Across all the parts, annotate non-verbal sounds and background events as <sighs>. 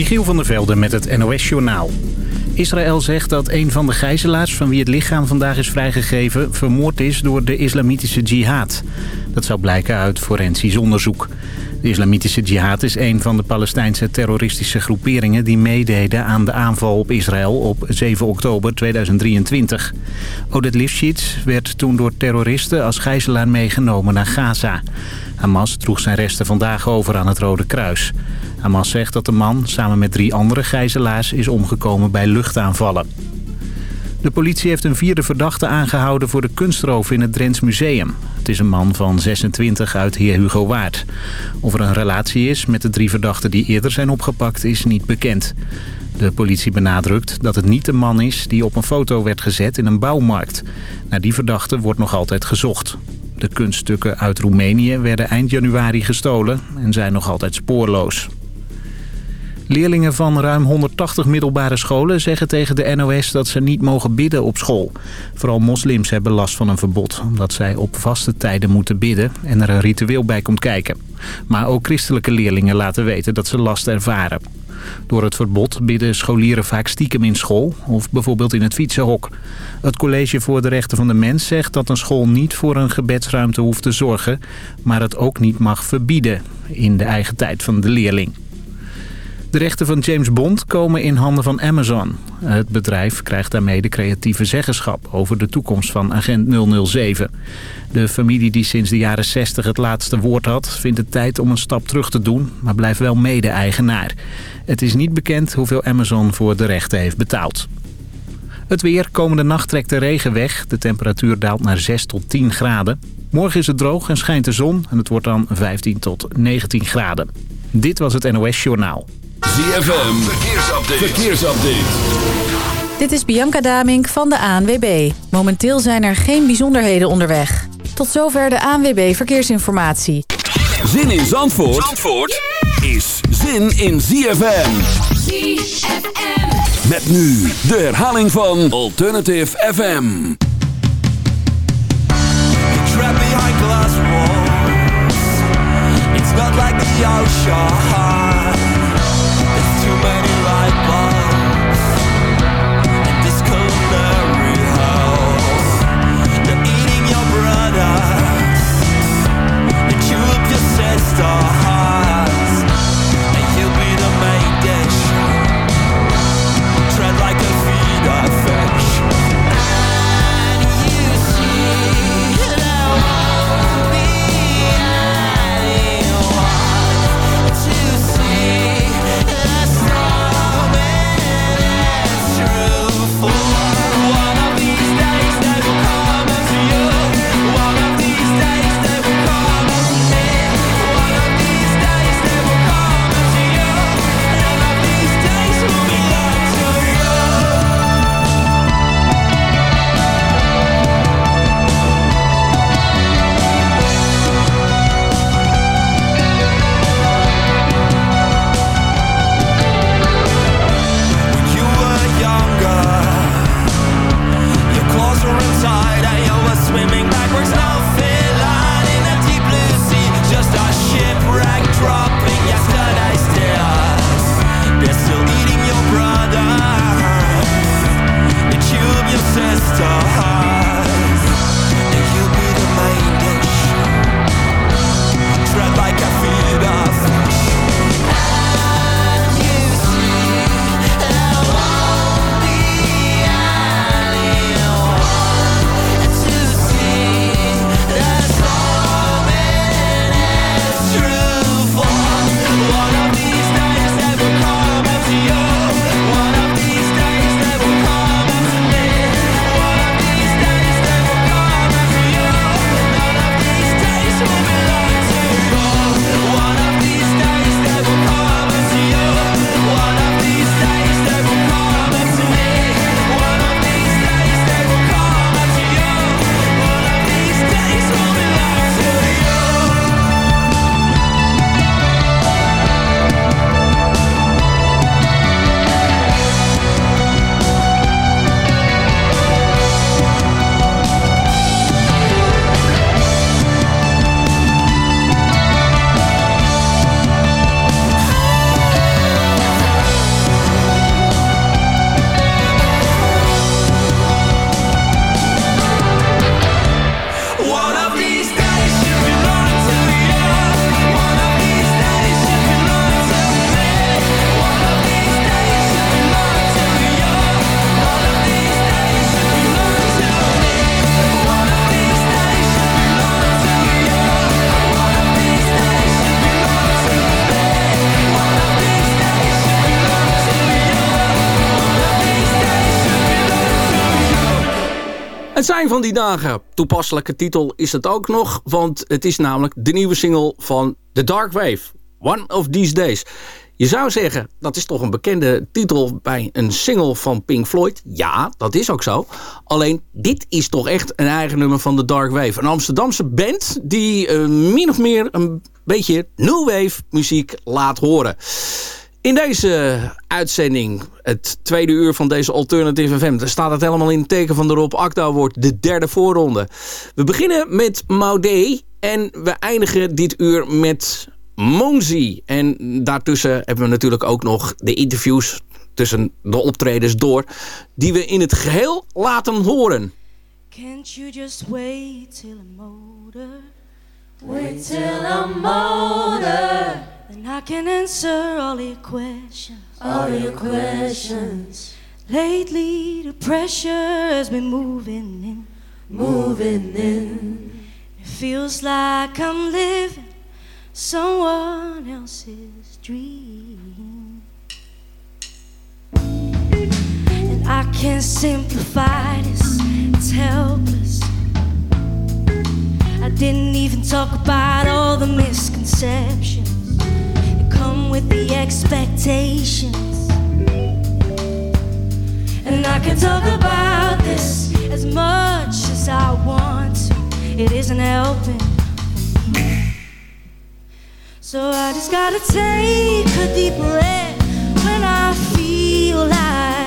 Michiel van der Velde met het NOS-journaal. Israël zegt dat een van de gijzelaars van wie het lichaam vandaag is vrijgegeven... vermoord is door de islamitische jihad. Dat zou blijken uit forensisch onderzoek. De islamitische jihad is een van de Palestijnse terroristische groeperingen... die meededen aan de aanval op Israël op 7 oktober 2023. Oded Lifshitz werd toen door terroristen als gijzelaar meegenomen naar Gaza. Hamas droeg zijn resten vandaag over aan het Rode Kruis. Hamas zegt dat de man samen met drie andere gijzelaars is omgekomen bij luchtaanvallen. De politie heeft een vierde verdachte aangehouden voor de kunstroof in het Drents Museum. Het is een man van 26 uit Heer Hugo Waard. Of er een relatie is met de drie verdachten die eerder zijn opgepakt is niet bekend. De politie benadrukt dat het niet de man is die op een foto werd gezet in een bouwmarkt. Naar die verdachte wordt nog altijd gezocht. De kunststukken uit Roemenië werden eind januari gestolen en zijn nog altijd spoorloos. Leerlingen van ruim 180 middelbare scholen zeggen tegen de NOS dat ze niet mogen bidden op school. Vooral moslims hebben last van een verbod, omdat zij op vaste tijden moeten bidden en er een ritueel bij komt kijken. Maar ook christelijke leerlingen laten weten dat ze last ervaren. Door het verbod bidden scholieren vaak stiekem in school of bijvoorbeeld in het fietsenhok. Het College voor de Rechten van de Mens zegt dat een school niet voor een gebedsruimte hoeft te zorgen... maar het ook niet mag verbieden in de eigen tijd van de leerling. De rechten van James Bond komen in handen van Amazon. Het bedrijf krijgt daarmee de creatieve zeggenschap over de toekomst van agent 007. De familie die sinds de jaren 60 het laatste woord had... vindt het tijd om een stap terug te doen, maar blijft wel mede-eigenaar. Het is niet bekend hoeveel Amazon voor de rechten heeft betaald. Het weer. Komende nacht trekt de regen weg. De temperatuur daalt naar 6 tot 10 graden. Morgen is het droog en schijnt de zon. En het wordt dan 15 tot 19 graden. Dit was het NOS Journaal. ZFM, verkeersupdate. verkeersupdate. Dit is Bianca Damink van de ANWB. Momenteel zijn er geen bijzonderheden onderweg. Tot zover de ANWB Verkeersinformatie. Zin in Zandvoort, Zandvoort is zin in ZFM. ZFM. Met nu de herhaling van Alternative FM. trapped behind glass walls. It's not like the ocean. Het zijn van die dagen. Toepasselijke titel is het ook nog, want het is namelijk de nieuwe single van The Dark Wave. One of These Days. Je zou zeggen, dat is toch een bekende titel bij een single van Pink Floyd. Ja, dat is ook zo. Alleen, dit is toch echt een eigen nummer van The Dark Wave. Een Amsterdamse band die uh, min of meer een beetje new wave muziek laat horen. In deze uitzending, het tweede uur van deze Alternative FM... staat het helemaal in het teken van de Rob Akda wordt de derde voorronde. We beginnen met Maudé en we eindigen dit uur met Monzi. En daartussen hebben we natuurlijk ook nog de interviews tussen de optredens door... die we in het geheel laten horen. Can't you just wait till a motor? Wait till I'm older. Then I can answer all your questions. All your questions. Lately, the pressure has been moving in. Moving in. It feels like I'm living someone else's dream. And I can't simplify this, it's helpless. I didn't even talk about all the misconceptions come with the expectations. And I can talk about this as much as I want to, it isn't helping. So I just gotta take a deep breath when I feel like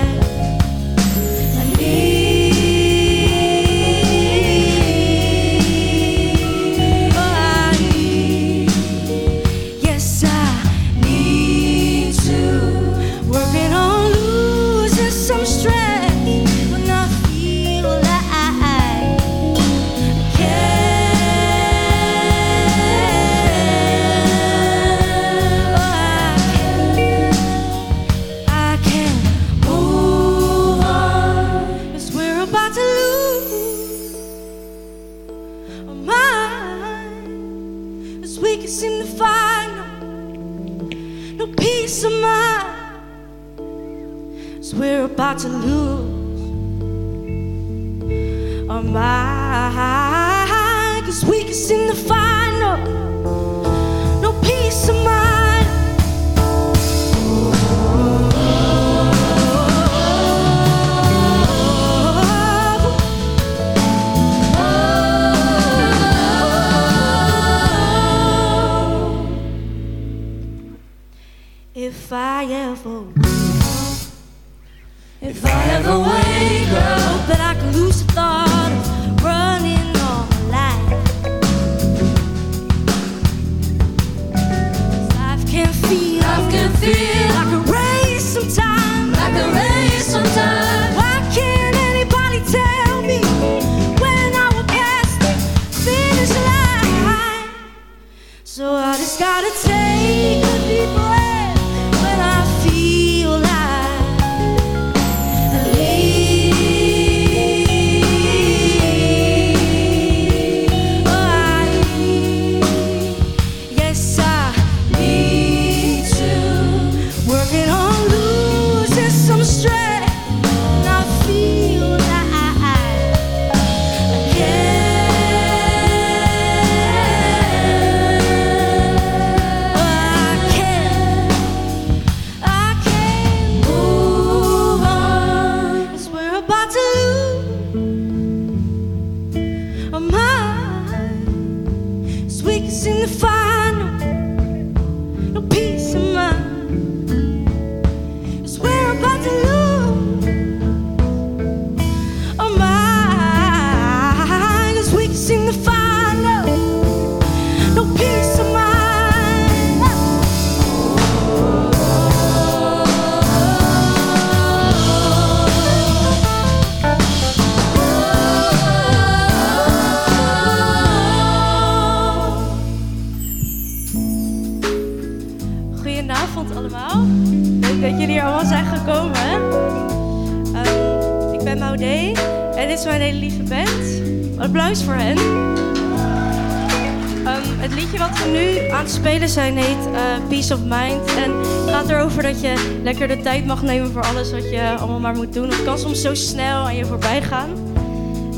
lekker de tijd mag nemen voor alles wat je allemaal maar moet doen. Het kan soms zo snel aan je voorbij gaan.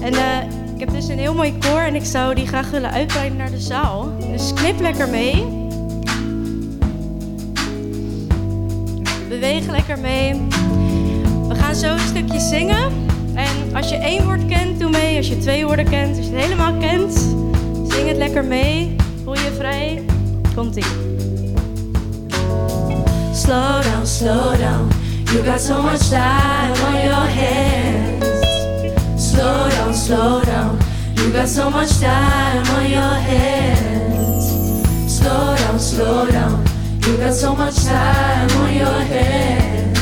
En eh, ik heb dus een heel mooi koor en ik zou die graag willen uitbreiden naar de zaal. Dus knip lekker mee. Beweeg lekker mee. We gaan zo een stukje zingen. En als je één woord kent, doe mee. Als je twee woorden kent, als je het helemaal kent, zing het lekker mee. Voel je vrij. Komt-ie. Slow down, slow down. You got so much time on your hands. Slow down, slow down. You got so much time on your hands. Slow down, slow down. You got so much time on your hands.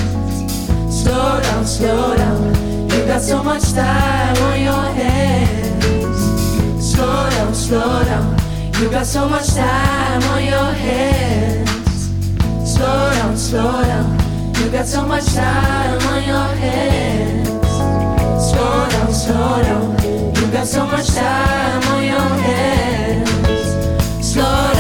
Slow down, slow down. You got so much time on your hands. Slow down, slow down. You got so much time on your hands. Slow down, slow down. You got so much time on your hands. Slow down, slow down. You got so much time on your hands. Slow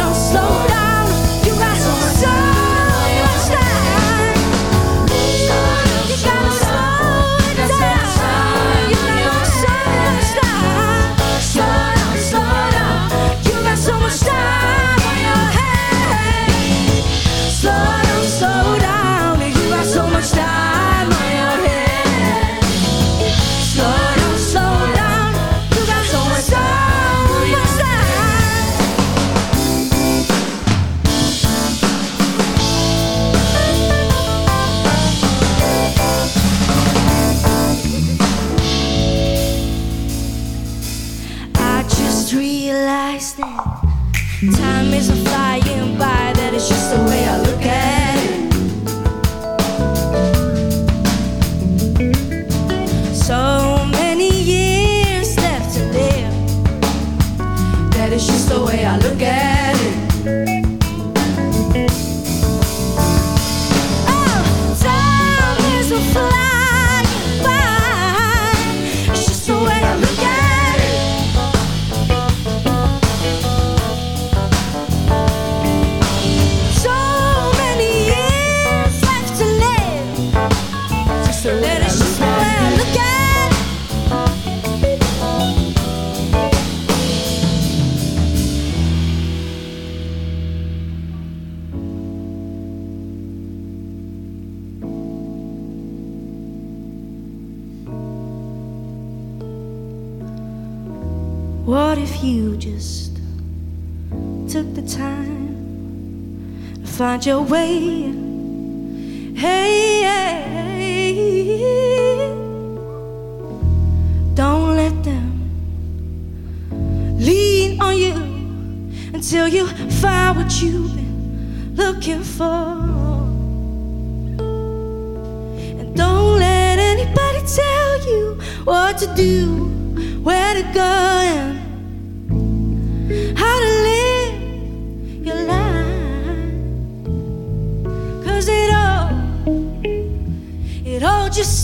your way? Hey, don't let them lean on you until you find what you've been looking for. And don't let anybody tell you what to do, where to go,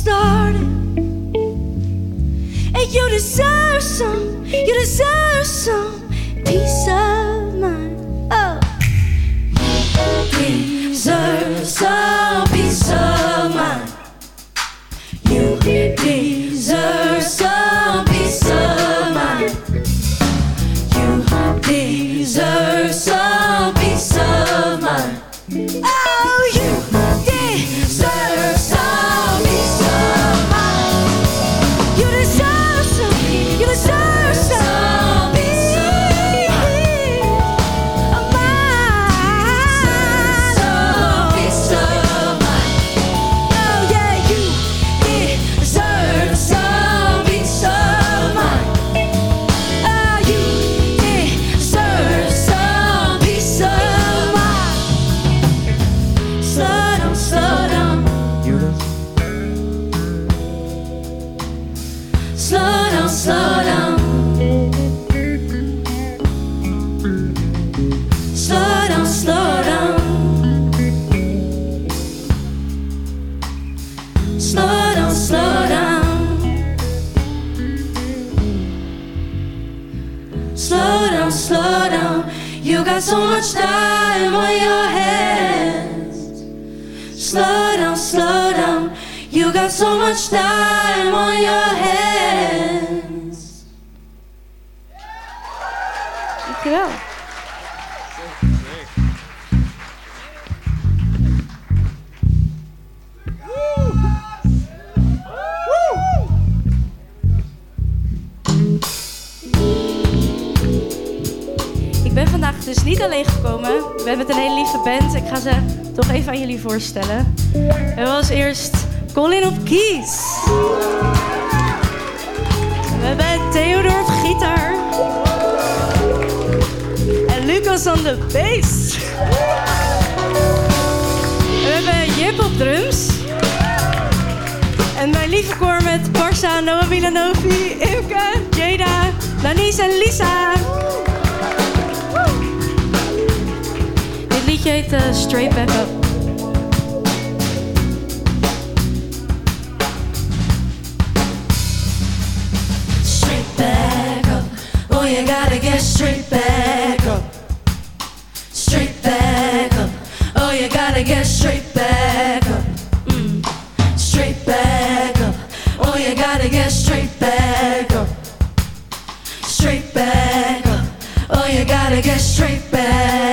started. And you deserve some, you deserve some You got so much time on your hands. Slow down, slow down. You got so much time on your hands. ga ze toch even aan jullie voorstellen. En was eerst Colin op kies. We hebben Theodor op gitaar. En Lucas aan de bass. we hebben Jip op drums. En mijn lieve koor met Barça, Noah Milanovi, Imke, Jeda, Nanice en Lisa. liedje heet uh, Straight Back Up. Straight back up. Oh, you gotta get straight back up. Straight back up. Oh, you gotta get straight back up. Mm. Straight back up. Oh, you gotta get straight back up. Straight back up. Oh, you gotta get straight back.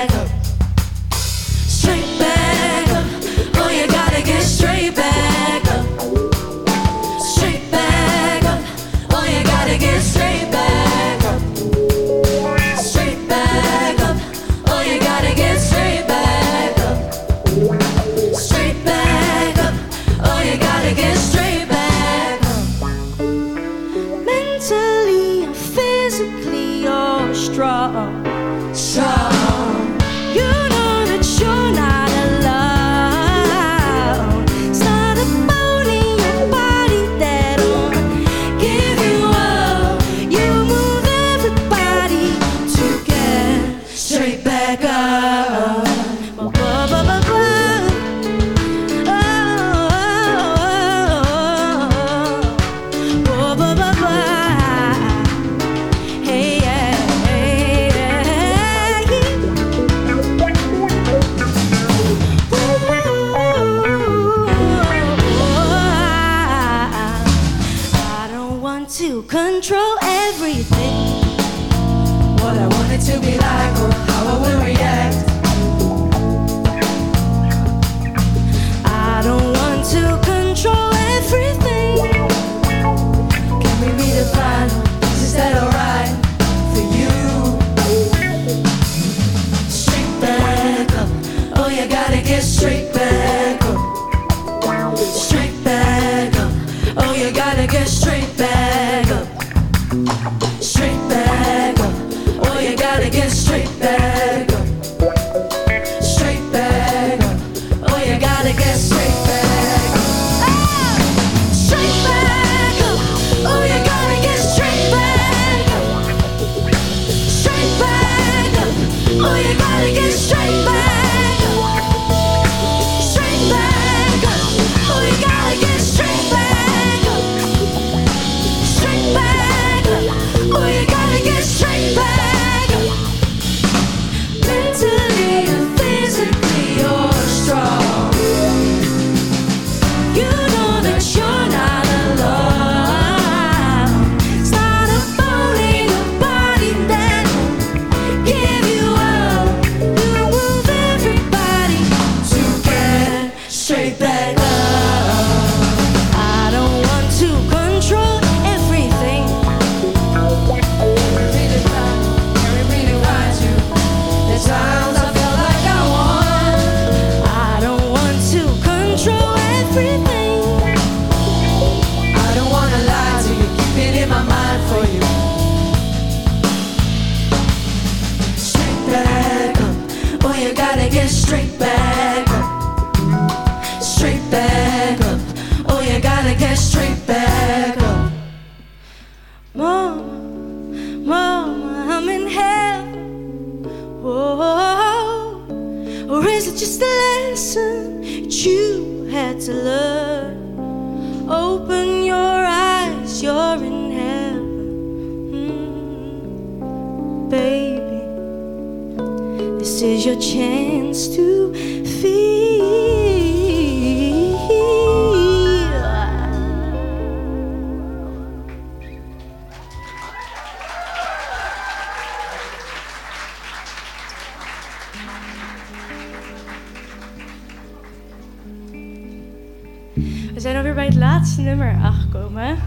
Zijn alweer bij het laatste nummer aangekomen.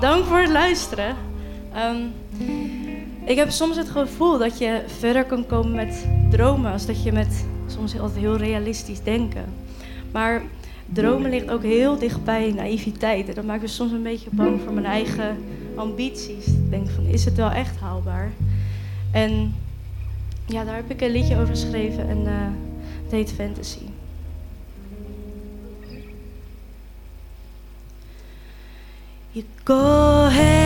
Dank voor het luisteren. Ehm, ik heb soms het gevoel dat je verder kan komen met dromen als dat je met soms altijd heel realistisch denken. Maar dromen ligt ook heel dicht bij naïviteit. En dat maakt me soms een beetje bang voor mijn eigen ambities. Ik denk van, is het wel echt haalbaar? En ja, daar heb ik een liedje over geschreven en eh, het heet Fantasy. You go ahead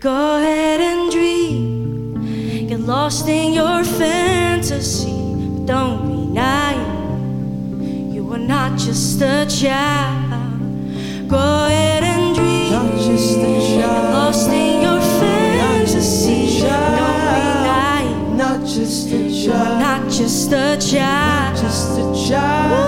go ahead and dream. Get lost in your fantasy. But don't be naive. You are not just a child. Go ahead and dream. Not just a child. Get lost in your fantasy. Don't be naive. Not just a child. Not just a child. Not just a child.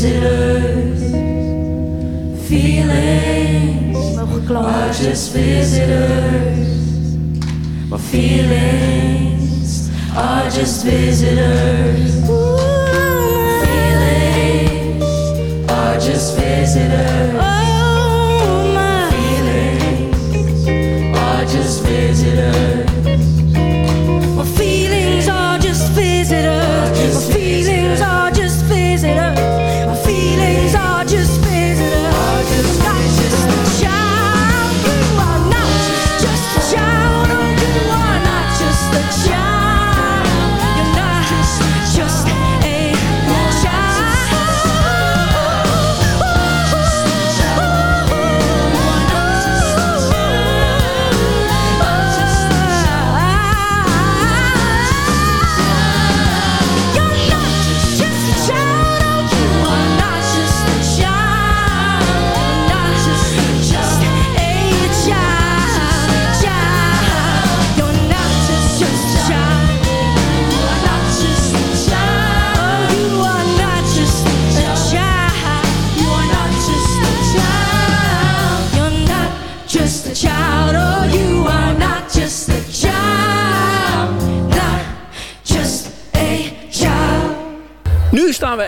Visitors. Feelings are just visitors. My feelings are just visitors. Feelings are just visitors.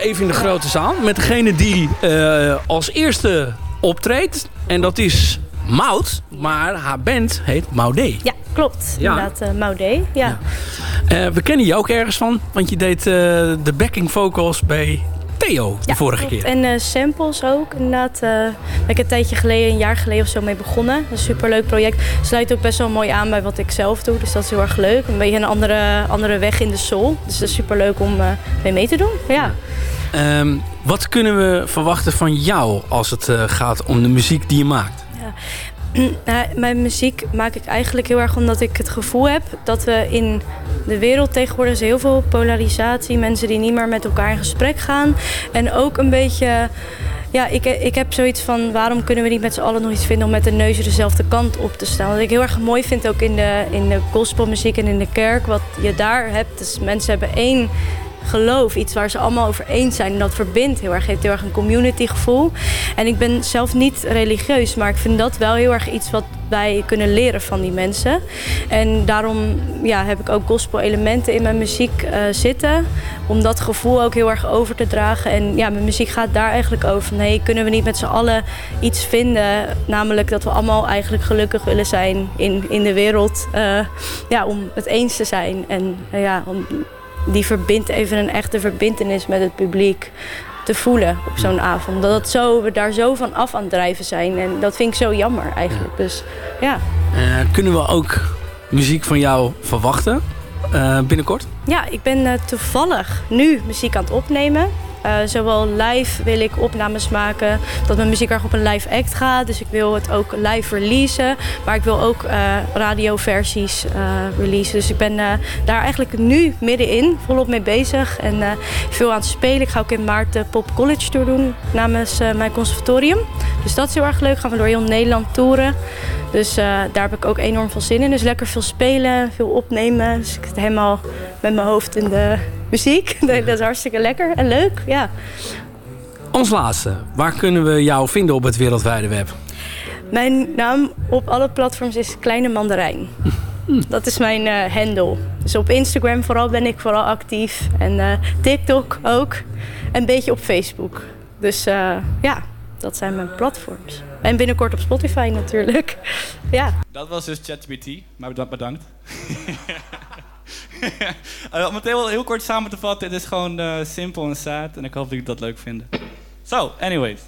Even in de grote zaal met degene die eh, als eerste optreedt. En dat is Mout, maar haar band heet Maudé. Ja, klopt. Ja. Inderdaad, uh, Maudé. Ja. Eh, we kennen je ook ergens van, want je deed de backing vocals bij Theo de Ja, vorige keer. En eh, samples ook, inderdaad. eh ben ik een tijdje geleden, een jaar geleden of zo mee begonnen. Een superleuk project. Sluit ook best wel mooi aan bij wat ik zelf doe. Dus dat is heel erg leuk. Een beetje een andere, andere weg in de soul. Dus dat is superleuk om eh mee mee te doen. Ja. Ehm, wat kunnen we verwachten van jou als het gaat om de muziek die je maakt? <clears throat> Nou, mijn muziek maak ik eigenlijk heel erg omdat ik het gevoel heb dat we in de wereld tegenwoordig heel veel polarisatie, mensen die niet meer met elkaar in gesprek gaan. En ook een beetje, ja, ik, ik heb zoiets van waarom kunnen we niet met z'n allen nog iets vinden om met de neus dezelfde kant op te staan. Wat ik heel erg mooi vind ook in de, in de gospelmuziek en in de kerk, wat je daar hebt, dus mensen hebben één geloof, iets waar ze allemaal over eens zijn. En dat verbindt heel erg, heeft heel erg een community gevoel. En ik ben zelf niet religieus, maar ik vind dat wel heel erg iets wat wij kunnen leren van die mensen. En daarom ja, heb ik ook gospel elementen in mijn muziek eh, zitten. Om dat gevoel ook heel erg over te dragen. En ja, mijn muziek gaat daar eigenlijk over. Hey, kunnen we niet met z'n allen iets vinden? Namelijk dat we allemaal eigenlijk gelukkig willen zijn in, in de wereld. eh, ja, om het eens te zijn. En eh, ja, om die verbindt even een echte verbindenis met het publiek te voelen op zo'n avond. Dat het zo, we daar zo van af aan het drijven zijn. En dat vind ik zo jammer eigenlijk. Dus ja. Eh, kunnen we ook muziek van jou verwachten eh, binnenkort? Ja, ik ben eh, toevallig nu muziek aan het opnemen. Eh, zowel live wil ik opnames maken, dat mijn muziek erg op een live act gaat. Dus ik wil het ook live releasen. Maar ik wil ook eh, radioversies eh releasen. Dus ik ben daar eigenlijk nu middenin volop mee bezig. En veel aan het spelen. Ik ga ook in maart de Pop College Tour doen namens mijn conservatorium. Dus dat is heel erg leuk. Gaan we door heel Nederland toeren. Dus daar heb ik ook enorm veel zin in. Dus lekker veel spelen, veel opnemen. Dus ik zit helemaal met mijn hoofd in de muziek. <laughs> dat is hartstikke lekker en leuk, ja. Als laatste, waar kunnen we jou vinden op het wereldwijde web? Mijn naam op alle platforms is Kleine Mandarijn. <laughs> Dat is mijn eh, handle. Dus op Instagram vooral ben ik vooral actief. En eh, TikTok ook. En een beetje op Facebook. Dus eh, ja, dat zijn mijn platforms. En binnenkort op Spotify natuurlijk. <laughs> ja. Dat was dus ChatGPT, maar beda- bedankt. <laughs> Eh, om het heel, heel kort samen te vatten, het is gewoon eh, simpel en sad en ik hoop dat jullie dat leuk vinden. So, anyways.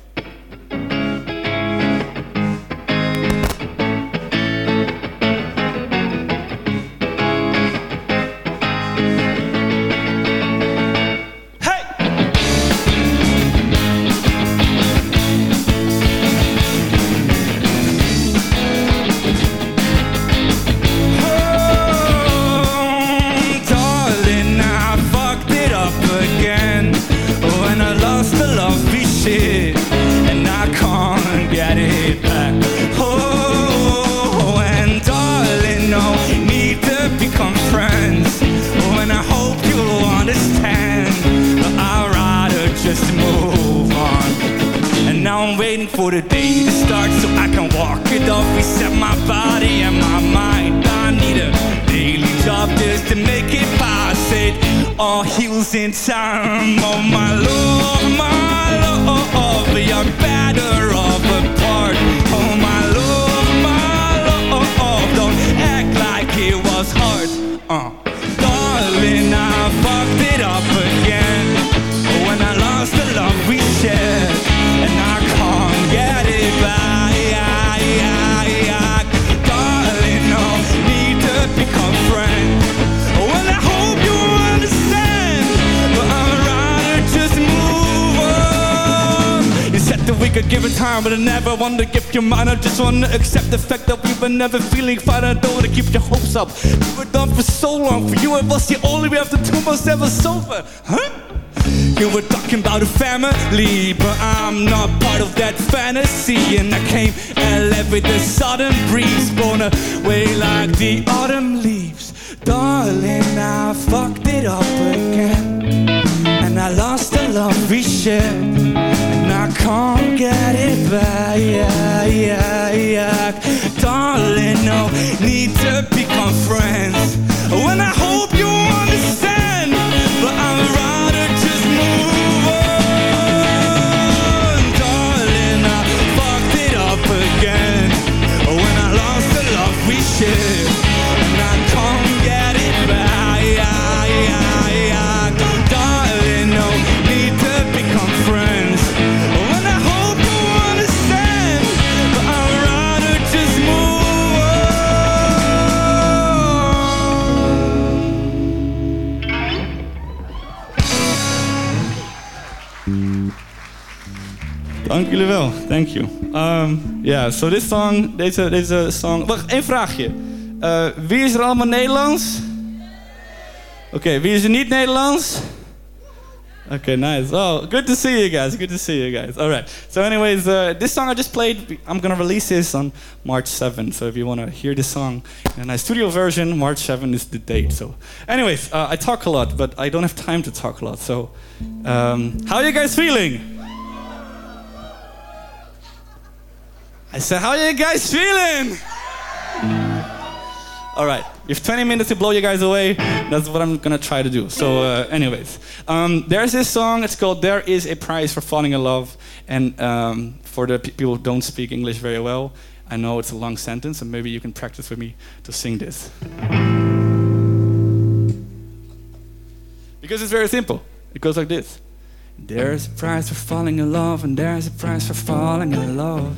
Want to accept the fact that we were never feeling fine. I don't want to keep your hopes up. We were done for so long. For you, and us, the only way after two months ever sober. Huh? You were talking about a family, but I'm not part of that fantasy. And I came and left with the sudden breeze, blown away like the autumn leaves. Darling, I fucked it up again, and I lost the love we shared, and I can't get it back. Yeah, yeah, yeah. Darling, no need to become friends. Dank jullie wel. Thank you. Um, yeah, so this song, deze, deze song... Wacht, één vraagje. Eh, wie is er allemaal Nederlands? Oké, wie is er niet Nederlands? Okay, nice. Oh, good to see you guys. Good to see you guys. All right. So, anyways, uh, this song I just played, I'm gonna release this on March 7th. So, if you wanna hear this song in a studio version, March 7th is the date. So, anyways, uh, I talk a lot, but I don't have time to talk a lot. So, um, how are you guys feeling? I said, how are you guys feeling? All right, you have 20 minutes to blow you guys away. That's what I'm gonna try to do. So, uh, anyways, um, there's this song. It's called "There Is a Price for Falling in Love," and um, for the people who don't speak English very well, I know it's a long sentence, and maybe you can practice with me to sing this. Because it's very simple. It goes like this. There's a price for falling in love, and there's a price for falling in love.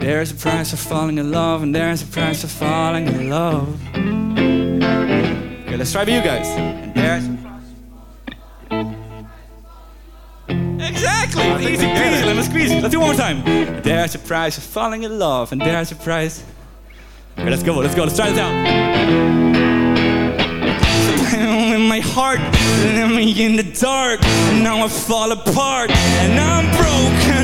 There's a price for falling in love, and there's a price for falling in love. Okay, let's try for you guys. And there's Exactly! Easy peasy, squeeze it. Let's do one more time. There's a price for falling in love, and there's a price. Okay, let's go, let's go, let's try this out. <laughs> in my heart, let me in the dark. Now I fall apart, and I'm broken.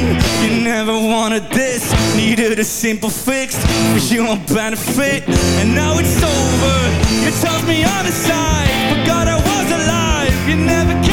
You never wanted this, needed a simple fix for your benefit. And now it's over. You tossed me on the side, forgot I was alive. You never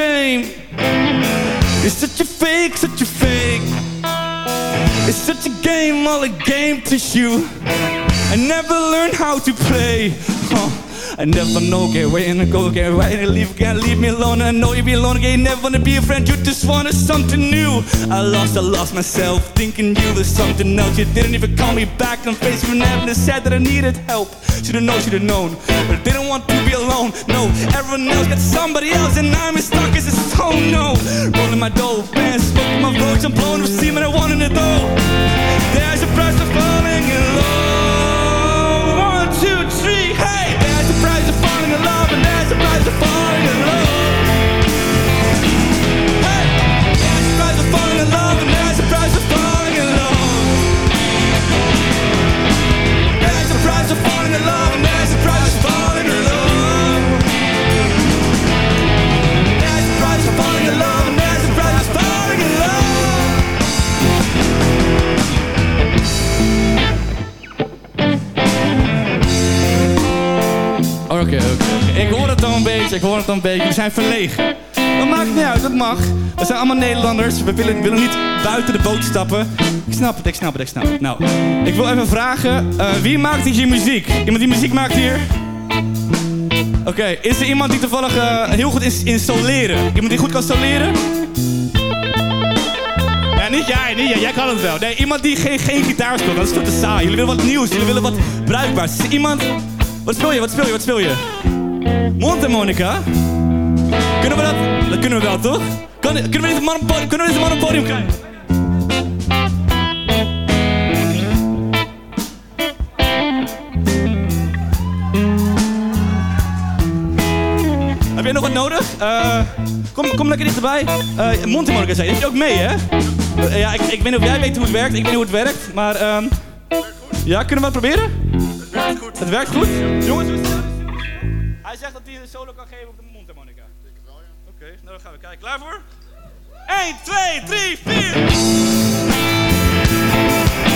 shame. It's such a fake, such a fake. It's such a game, all a game to you. I never learned how to play. Huh. I never know, get away and go, get right and leave, can't leave me alone. I know you be alone again, never wanna be a friend, you just wanted something new. I lost, I lost myself, thinking you was something else. You didn't even call me back on Facebook, never said that I needed help. Should've known, should've known, but I didn't want to be alone. No, everyone else got somebody else, and I'm as stuck as a stone. No, rolling my dough, man, smoking my roach, I'm blowing and I wanted it though. There's a price of falling in love. Ik hoor het al een beetje. We zijn verlegen. Dat maakt niet uit, dat mag. We zijn allemaal Nederlanders. We willen, willen niet buiten de boot stappen. Ik snap het, ik snap het, ik snap het. Nou, ik wil even vragen. eh, wie maakt hier muziek? Iemand die muziek maakt hier? Oké, is er iemand die toevallig eh, heel goed is in soleren? Iemand die goed kan soleren? Ja, niet jij, niet jij. Jij kan het wel. Nee, iemand die geen, geen gitaar speelt. Dat is toch te saai. Jullie willen wat nieuws. Jullie willen wat bruikbaars. Is er iemand... Wat speel je, wat speel je, wat speel je? Mondharmonica? Kunnen we dat? Dat kunnen we wel, toch? Kan, kunnen we deze man op kunnen we podium krijgen? Heb jij nog wat nodig? Eh, kom, kom lekker dichterbij. Uh, Mondharmonica zei je. Heb je ook mee, hè? Eh, ja, ik, ik weet niet of jij weet hoe het werkt. Ik weet niet hoe het werkt. Maar, ehm ja, kunnen we het proberen? Het werkt goed. Het werkt goed? Jongens? Hij zegt dat hij een solo kan geven op de mondharmonica. Ik wel, ja. Oké, nou dan gaan we kijken. Klaar voor? 1, 2, 3, 4.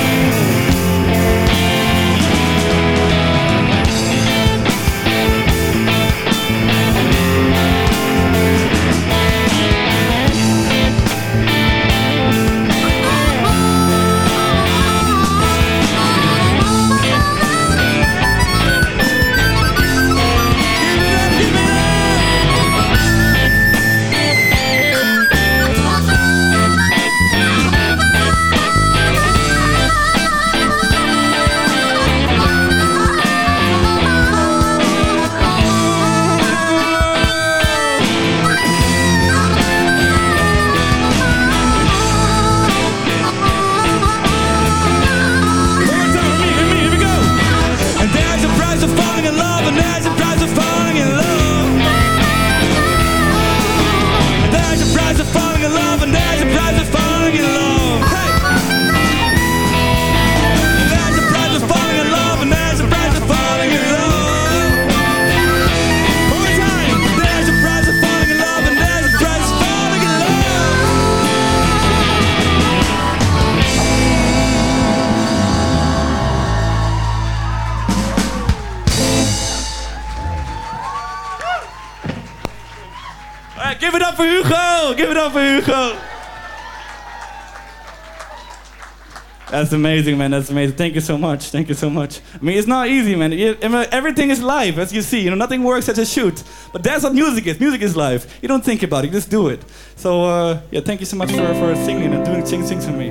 That's amazing, man. That's amazing. Thank you so much. Thank you so much. I mean, it's not easy, man. Everything is live, as you see. You know, nothing works as a shoot. But that's what music is. Music is live. You don't think about it. You just do it. So, uh, yeah, thank you so much for, for singing and doing sing things for me.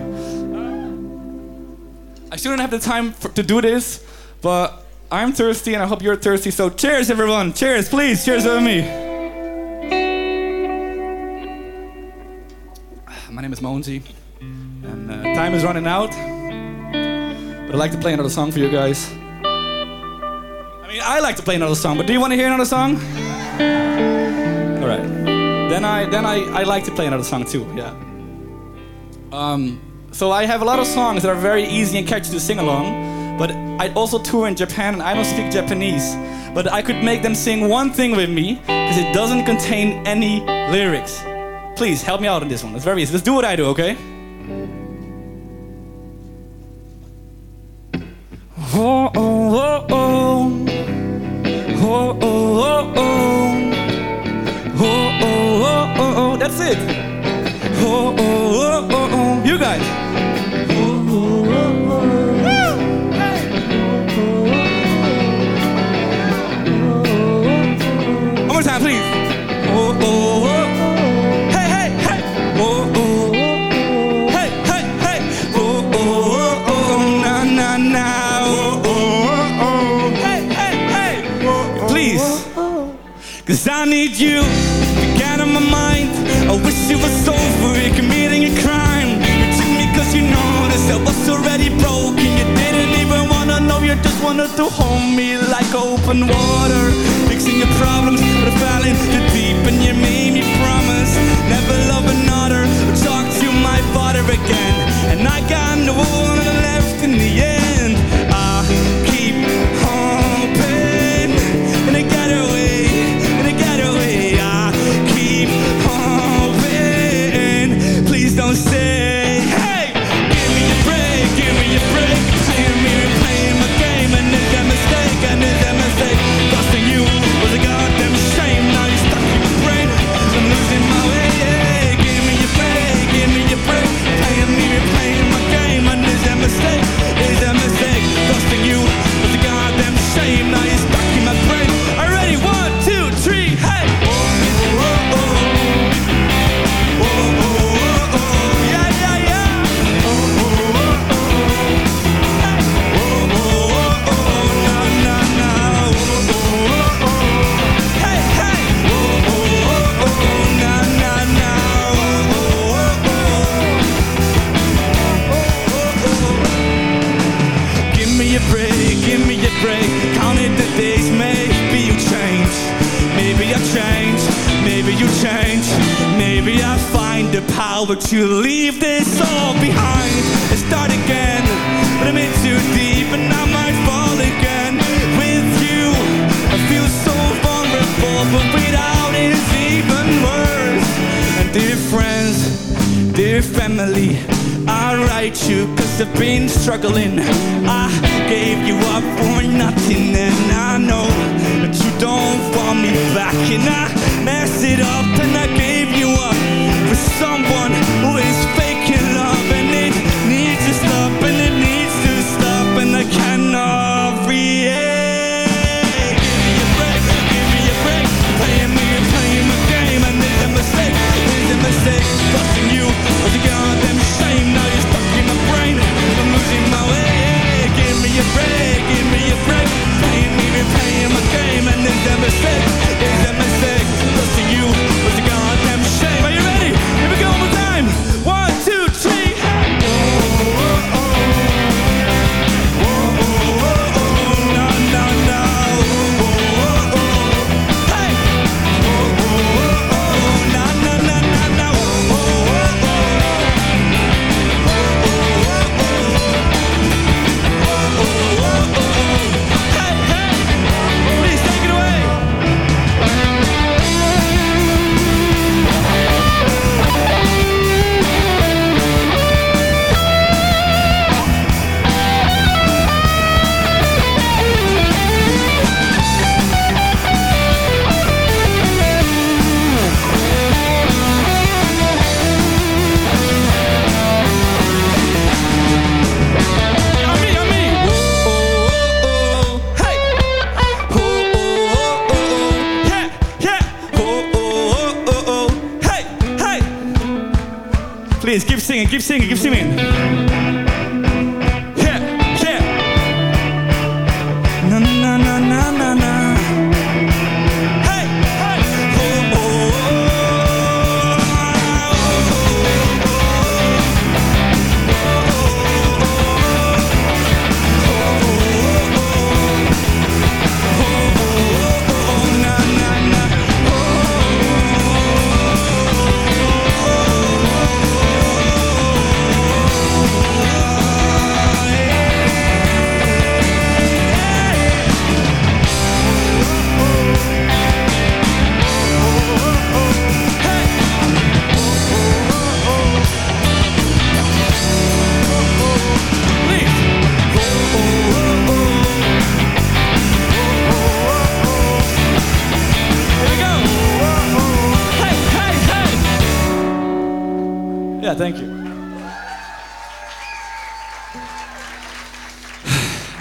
I shouldn't have the time for, to do this, but I'm thirsty, and I hope you're thirsty. So, cheers, everyone. Cheers, please. Cheers with me. <sighs> My name is Monzi, and uh, time is running out. I'd like to play another song for you guys. I mean, I like to play another song, but do you want to hear another song? All right. Then I then I, I like to play another song too. Yeah. Um, so I have a lot of songs that are very easy and catchy to sing along, but I also tour in Japan and I don't speak Japanese. But I could make them sing one thing with me because it doesn't contain any lyrics. Please help me out on this one. It's very easy. Let's do what I do, okay? Need you to get out my mind. I wish it was over, you're committing a crime. You took me cause you noticed I was already broken. You didn't even wanna know, you just wanted to hold me like open water. Fixing your problems, but I fell in too deep and you made me promise. Never love another, or talk to my father again. And I got no one left in the end.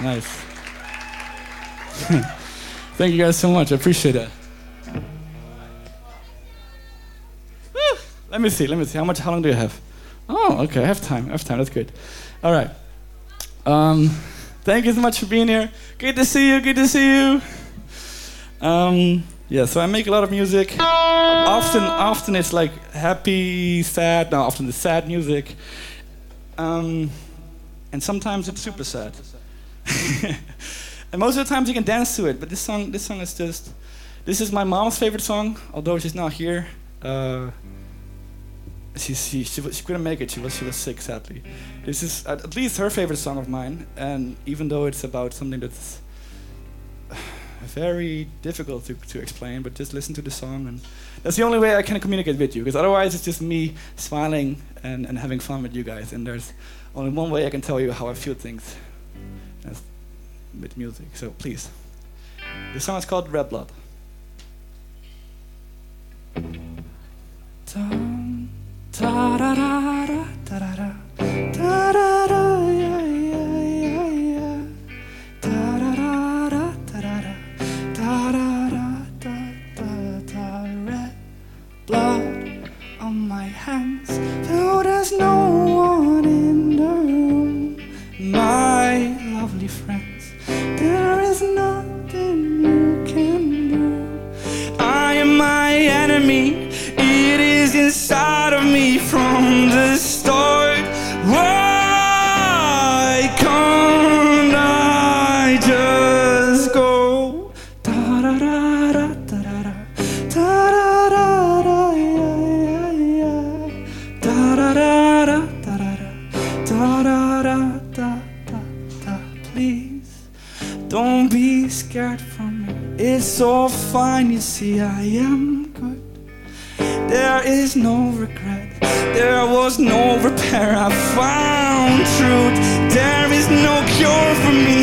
Nice. <laughs> thank you guys so much. I appreciate. Woo. Let me see. Let me see. How much? How long do you have? Oh, okay. I have time. I have time. That's good. All right. Um, thank you so much for being here. Good to see you. Good to see you. Um, yeah, so I make a lot of music. Often, often it's like happy, sad. No, often it's sad music. Um, and sometimes it's super sad. <laughs> and most of the times you can dance to it. But this song, this song is just. This is my mom's favorite song, although she's not here. Uh, she, she, she, she couldn't make it. She was she was sick, sadly. This is at at least her favorite song of mine, and even though it's about something that's very difficult to, to explain, but just listen to the song, and that's the only way I can communicate with you. Because otherwise, it's just me smiling and, and having fun with you guys. And there's only one way I can tell you how I feel things with music, so please. The song is called Red Blood. Red blood on my hands. Though there's no fine, you see, I am good. There is no regret, there was no repair. I found truth, there is no cure for me.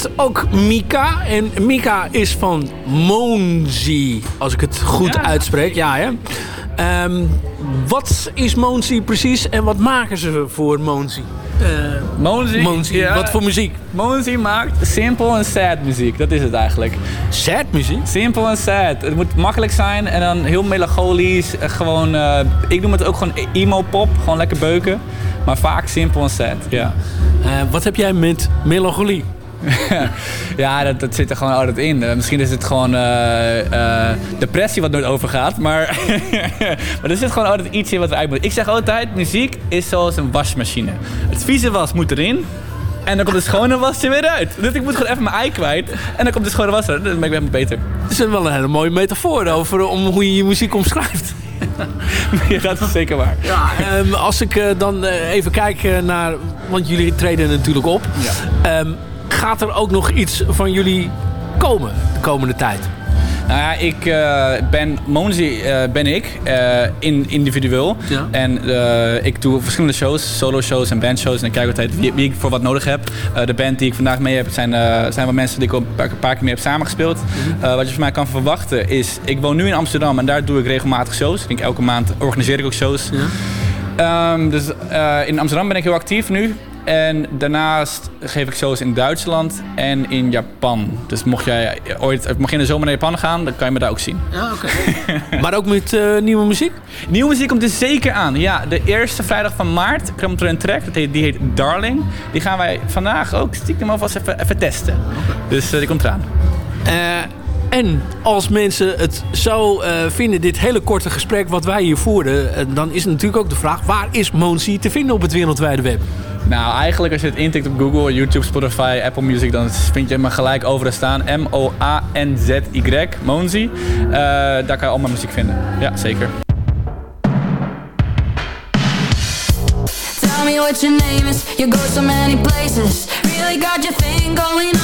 Zit ook Mika. En Mika is van Monzi, als ik het goed uitspreek. Ja, hè? Ehm, wat is Monzi precies en wat maken ze voor Monzi? Monzi? Monzi, Ja. wat voor muziek? Monzi maakt simpel en sad muziek. Dat is het eigenlijk. Sad muziek? Simpel en sad. Het moet makkelijk zijn en dan heel melancholisch. eh, Gewoon, eh, ik noem het ook gewoon emo pop. Gewoon lekker beuken. Maar vaak simpel en sad, ja. Eh, wat heb jij met melancholie? <laughs> ja, dat, dat zit er gewoon altijd in. Eh, misschien is het gewoon eh, eh, depressie wat nooit overgaat. Maar, <laughs> maar er zit gewoon altijd iets in wat eruit moet. Ik zeg altijd, muziek is zoals een wasmachine. Het vieze was moet erin. En dan komt de schone was er weer uit. Dus ik moet gewoon even mijn ei kwijt. En dan komt de schone was eruit. Dan ben ik weer beter. Het is wel een hele mooie metafoor over om hoe je je muziek omschrijft. <laughs> ja, dat is zeker waar. Ja, ehm, als ik dan even kijk naar... Want jullie treden natuurlijk op. Ehm, gaat er ook nog iets van jullie komen de komende tijd? Nou ja, ik eh, ben, Monzi eh, ben ik, eh, in, individueel. Ja. En ik doe verschillende shows, solo shows en bandshows. En ik kijk altijd wie, wie ik voor wat nodig heb. De band die ik vandaag mee heb, zijn, zijn wel mensen die ik al een paar, een paar keer mee heb samengespeeld. Eh, wat je van mij kan verwachten is, ik woon nu in Amsterdam en daar doe ik regelmatig shows. Ik denk elke maand organiseer ik ook shows. Ehm, dus in Amsterdam ben ik heel actief nu. En daarnaast geef ik shows in Duitsland en in Japan. Dus mocht jij ooit mocht je in de zomer naar Japan gaan, dan kan je me daar ook zien. Ja, oké. <laughs> maar ook met eh, nieuwe muziek? Nieuwe muziek komt er zeker aan. Ja, de eerste vrijdag van maart komt er een track. Dat heet, die heet Darling. Die gaan wij vandaag ook stiekem alvast even, even testen. Dus eh, die komt eraan. Eh, en als mensen het zo eh, vinden, dit hele korte gesprek wat wij hier voerden... eh, dan is natuurlijk ook de vraag, waar is Monsi te vinden op het wereldwijde web? Nou, eigenlijk als je het intikt op Google, YouTube, Spotify, Apple Music, dan vind je me gelijk overal staan. M-O-A-N-Z-Y, Monzi. Eh, daar kan je al mijn muziek vinden. Ja, zeker. Tell me what your name is. You go so many places. Really got your thing going on,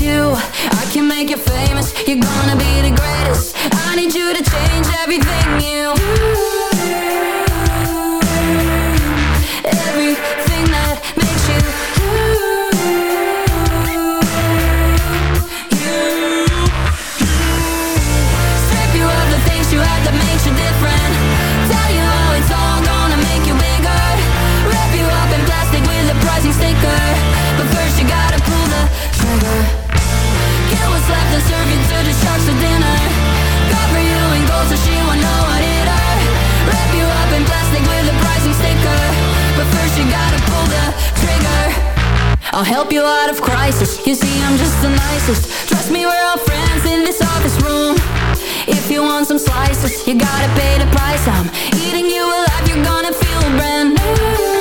you? I can make you famous. You're gonna be the greatest. I need you to change everything you. Everything To the sharks for dinner. You in gold so she won't know her. Wrap you up in plastic with a pricing sticker. But first you gotta pull the trigger. I'll help you out of crisis. You see, I'm just the nicest. Trust me, we're all friends in this office room. If you want some slices, you gotta pay the price. I'm eating you alive. You're gonna feel brand new.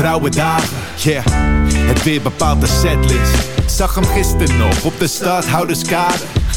Grauwe dagen. Yeah, het weer bepaalt de setlist. Zag hem gisteren nog op de stadhouderskade.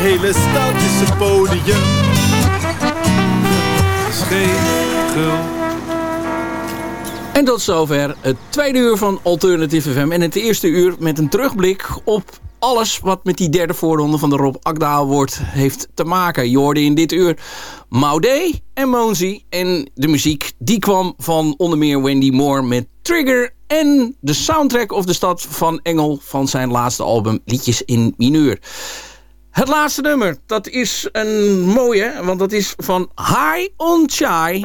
hele stad is een podium. En tot zover het tweede uur van Alternative FM. En het eerste uur met een terugblik op alles wat met die derde voorronde van de Rob Akda Award heeft te maken. Je hoorde in dit uur Maudé en Monzi. En de muziek die kwam van onder meer Wendy Moore met Trigger. En de soundtrack of de stad van Engel van zijn laatste album Liedjes in Mineur. Het laatste nummer, dat is een mooie, want dat is van High on Chai.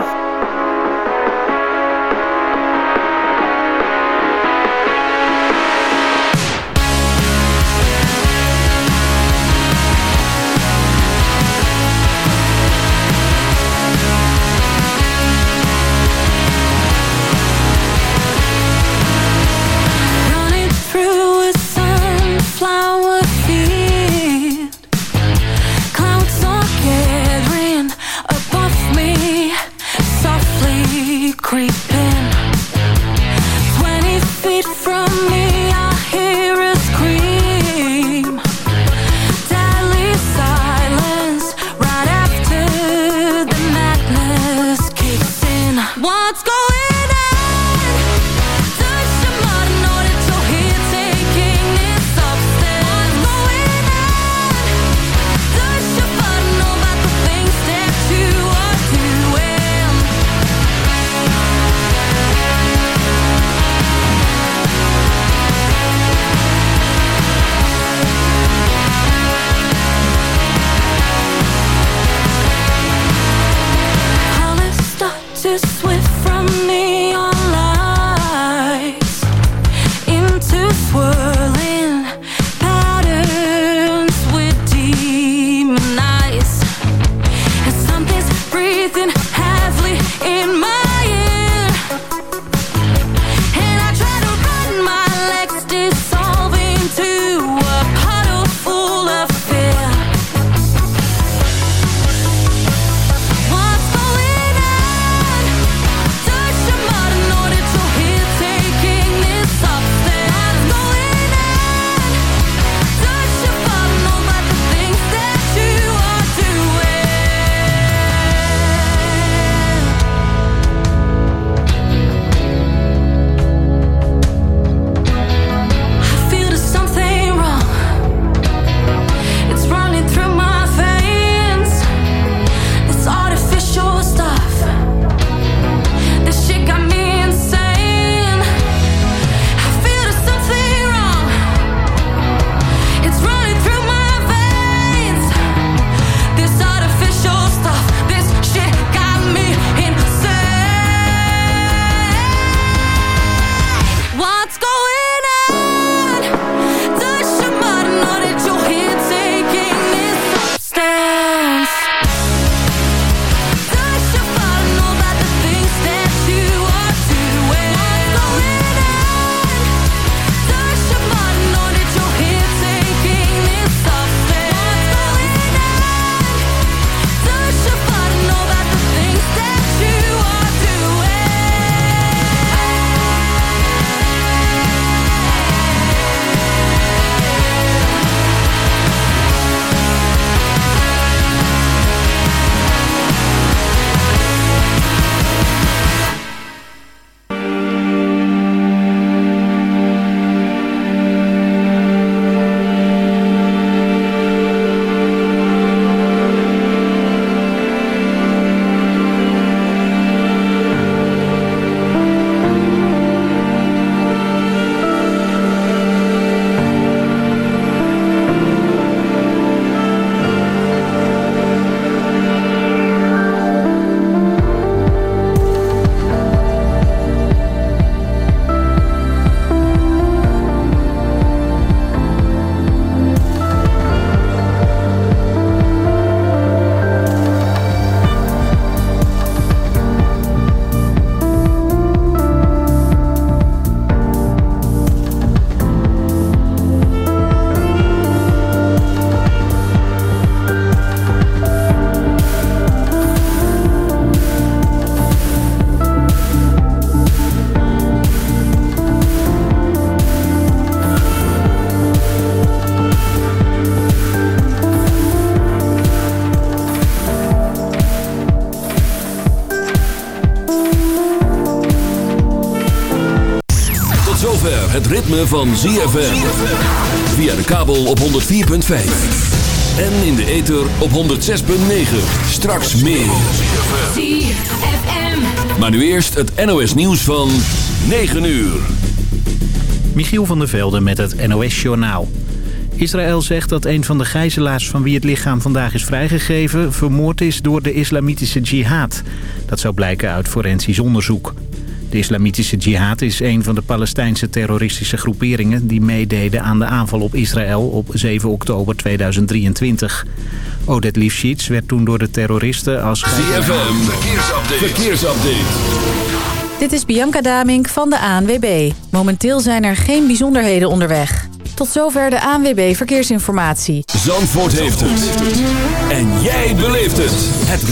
Van ZFM. Via de kabel op 104.5. En in de ether op 106.9. Straks meer. ZFM. Maar nu eerst het NOS nieuws van 9 uur. Michiel van der Velde met het NOS-journaal. Israël zegt dat een van de gijzelaars van wie het lichaam vandaag is vrijgegeven... vermoord is door de islamitische jihad. Dat zou blijken uit forensisch onderzoek. De islamitische jihad is een van de Palestijnse terroristische groeperingen... die meededen aan de aanval op Israël op 7 oktober 2023. Oded Lifshitz werd toen door de terroristen als. ZFM, verkeersupdate. verkeersupdate. Dit is Bianca Damink van de ANWB. Momenteel zijn er geen bijzonderheden onderweg. Tot zover de ANWB Verkeersinformatie. Zandvoort heeft het. En jij beleeft het. Het